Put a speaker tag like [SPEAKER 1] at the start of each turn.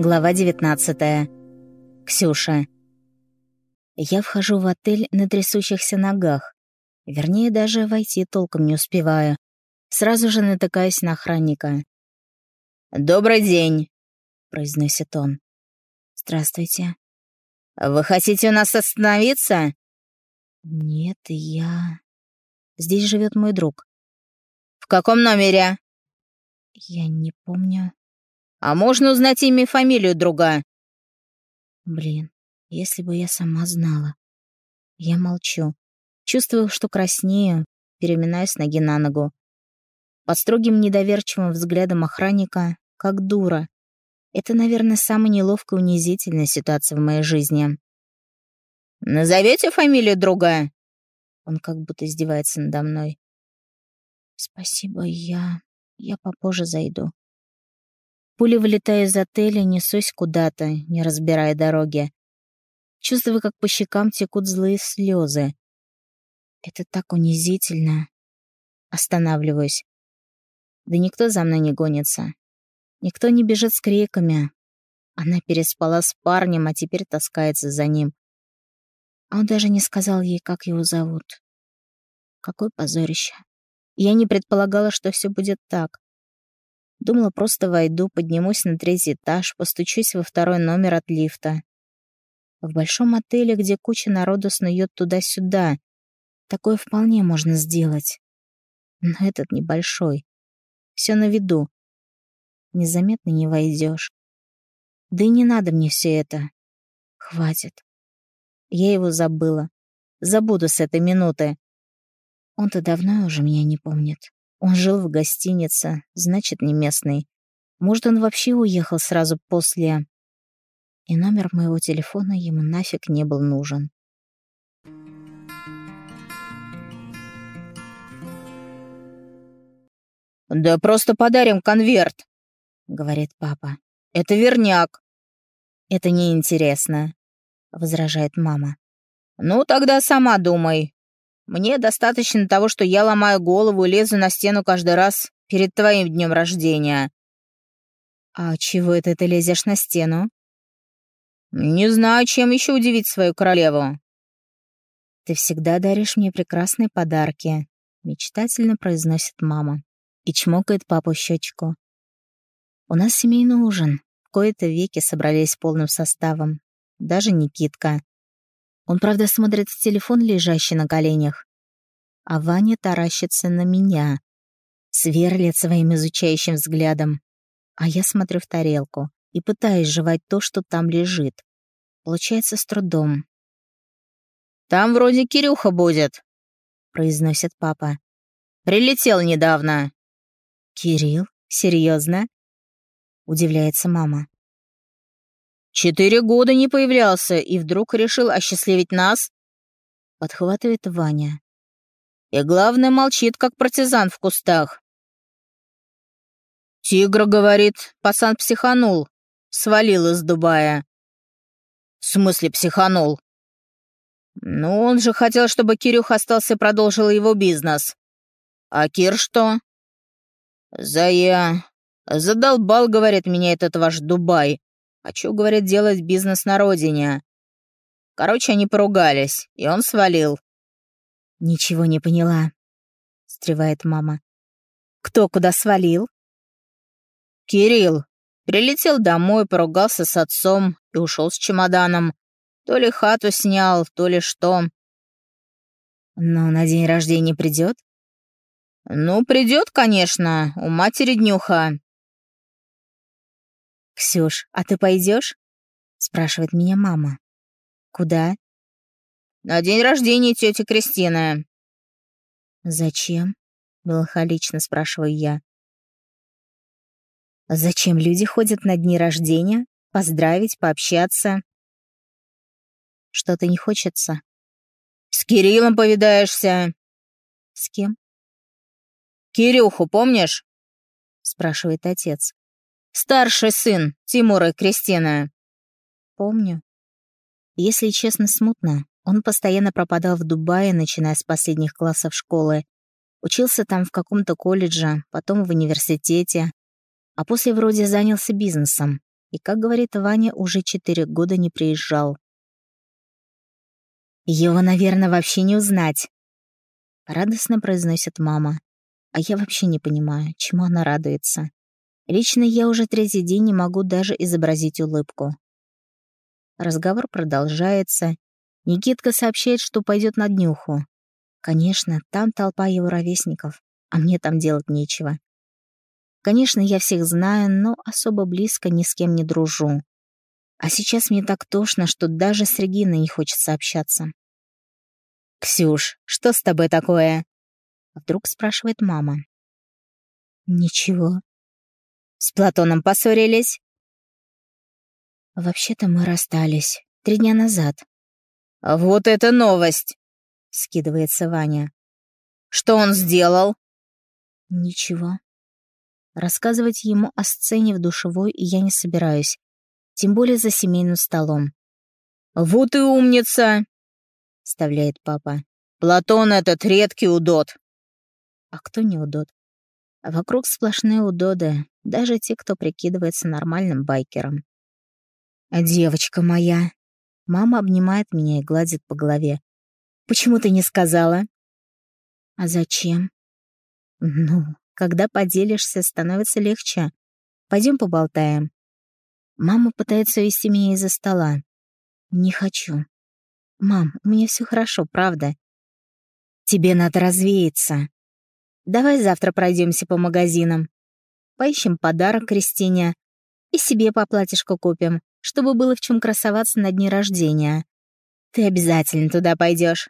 [SPEAKER 1] Глава 19. Ксюша. Я вхожу в отель на трясущихся ногах. Вернее, даже войти толком не успеваю. Сразу же натыкаюсь на охранника. «Добрый день», — произносит он. «Здравствуйте». «Вы хотите у нас остановиться?» «Нет, я...» Здесь живет мой друг. «В каком номере?» «Я не помню». «А можно узнать имя и фамилию друга?» Блин, если бы я сама знала. Я молчу. Чувствую, что краснею, переминаюсь ноги на ногу. Под строгим недоверчивым взглядом охранника, как дура. Это, наверное, самая неловкая унизительная ситуация в моей жизни. «Назовете фамилию друга?» Он как будто издевается надо мной. «Спасибо, я... я попозже зайду». Пуля вылетая из отеля, несусь куда-то, не разбирая дороги. Чувствую, как по щекам текут злые слезы. Это так унизительно. Останавливаюсь. Да никто за мной не гонится. Никто не бежит с криками. Она переспала с парнем, а теперь таскается за ним. А он даже не сказал ей, как его зовут. Какое позорище. Я не предполагала, что все будет так. Думала, просто войду, поднимусь на третий этаж, постучусь во второй номер от лифта. В большом отеле, где куча народу снует туда-сюда, такое вполне можно сделать. Но этот небольшой. Все на виду. Незаметно не войдешь. Да и не надо мне все это. Хватит. Я его забыла. Забуду с этой минуты. Он-то давно уже меня не помнит. Он жил в гостинице, значит, не местный. Может, он вообще уехал сразу после... И номер моего телефона ему нафиг не был нужен.
[SPEAKER 2] «Да просто подарим конверт», — говорит папа. «Это верняк».
[SPEAKER 1] «Это неинтересно», — возражает мама.
[SPEAKER 2] «Ну, тогда сама думай. Мне достаточно того, что я ломаю голову и лезу на стену каждый раз перед твоим днем рождения».
[SPEAKER 1] «А чего это ты лезешь на стену?»
[SPEAKER 2] «Не знаю, чем еще удивить свою королеву».
[SPEAKER 1] «Ты всегда даришь мне прекрасные подарки», — мечтательно произносит мама и чмокает папу щечку. «У нас семейный ужин. В кои-то веки собрались полным составом. Даже Никитка. Он, правда, смотрит в телефон, лежащий на коленях. А Ваня таращится на меня. Сверлит своим изучающим взглядом. А я смотрю в тарелку и пытаюсь жевать то, что там лежит. Получается с трудом.
[SPEAKER 2] «Там вроде Кирюха будет», — произносит папа. «Прилетел недавно».
[SPEAKER 1] «Кирилл? Серьезно?» — удивляется мама.
[SPEAKER 2] Четыре года не появлялся и вдруг решил осчастливить нас?»
[SPEAKER 1] Подхватывает Ваня.
[SPEAKER 2] «И главное, молчит, как партизан в кустах». «Тигра, — говорит, — пацан психанул, свалил из Дубая». «В смысле психанул?» «Ну, он же хотел, чтобы Кирюх остался и продолжил его бизнес». «А Кир что?» «Зая, задолбал, — говорит, — меня этот ваш Дубай. Хочу, говорит, делать бизнес на родине. Короче, они поругались, и он свалил.
[SPEAKER 1] Ничего не поняла, встревает мама. Кто куда свалил?
[SPEAKER 2] Кирилл. Прилетел домой, поругался с отцом и ушел с чемоданом. То ли хату снял, то ли что.
[SPEAKER 1] Но на день рождения придет?
[SPEAKER 2] Ну, придет, конечно, у матери днюха.
[SPEAKER 1] «Ксюш, а ты пойдешь? спрашивает меня мама. «Куда?»
[SPEAKER 2] «На день рождения тети Кристины».
[SPEAKER 1] «Зачем?» — меланхолично спрашиваю я. «Зачем люди ходят на дни рождения? Поздравить, пообщаться?» «Что-то не хочется?»
[SPEAKER 2] «С Кириллом повидаешься».
[SPEAKER 1] «С кем?»
[SPEAKER 2] «Кирюху помнишь?»
[SPEAKER 1] — спрашивает отец.
[SPEAKER 2] Старший сын Тимура и Кристины.
[SPEAKER 1] Помню. Если честно, смутно. Он постоянно пропадал в Дубае, начиная с последних классов школы. Учился там в каком-то колледже, потом в университете. А после вроде занялся бизнесом. и, как говорит Ваня, уже четыре года не приезжал. «Его, наверное, вообще не узнать», — радостно произносит мама. А я вообще не понимаю, чему она радуется. Лично я уже третий день не могу даже изобразить улыбку. Разговор продолжается. Никитка сообщает, что пойдет на днюху. Конечно, там толпа его ровесников, а мне там делать нечего. Конечно, я всех знаю, но особо близко ни с кем не дружу. А сейчас мне так тошно, что даже с Региной не хочется общаться.
[SPEAKER 2] «Ксюш, что с тобой такое?»
[SPEAKER 1] Вдруг спрашивает мама. «Ничего».
[SPEAKER 2] «С Платоном поссорились?»
[SPEAKER 1] «Вообще-то мы расстались. Три дня назад».
[SPEAKER 2] «Вот это новость!»
[SPEAKER 1] — скидывается Ваня.
[SPEAKER 2] «Что он сделал?»
[SPEAKER 1] «Ничего. Рассказывать ему о сцене в душевой я не собираюсь, тем более за семейным столом.
[SPEAKER 2] «Вот и умница!» — вставляет папа. «Платон этот редкий удот!»
[SPEAKER 1] А кто не удот? Вокруг сплошные удоды, даже те, кто прикидывается нормальным байкером. «Девочка моя!» Мама обнимает меня и гладит по голове. «Почему ты не сказала?» «А зачем?» «Ну, когда поделишься, становится легче. Пойдем поболтаем. Мама пытается увести меня из-за стола. Не хочу. Мам, у меня все хорошо, правда. Тебе надо развеяться. Давай завтра пройдемся по магазинам. Поищем подарок Кристине. И себе по платьишку купим, чтобы было в чем красоваться на дне рождения. Ты обязательно туда пойдешь.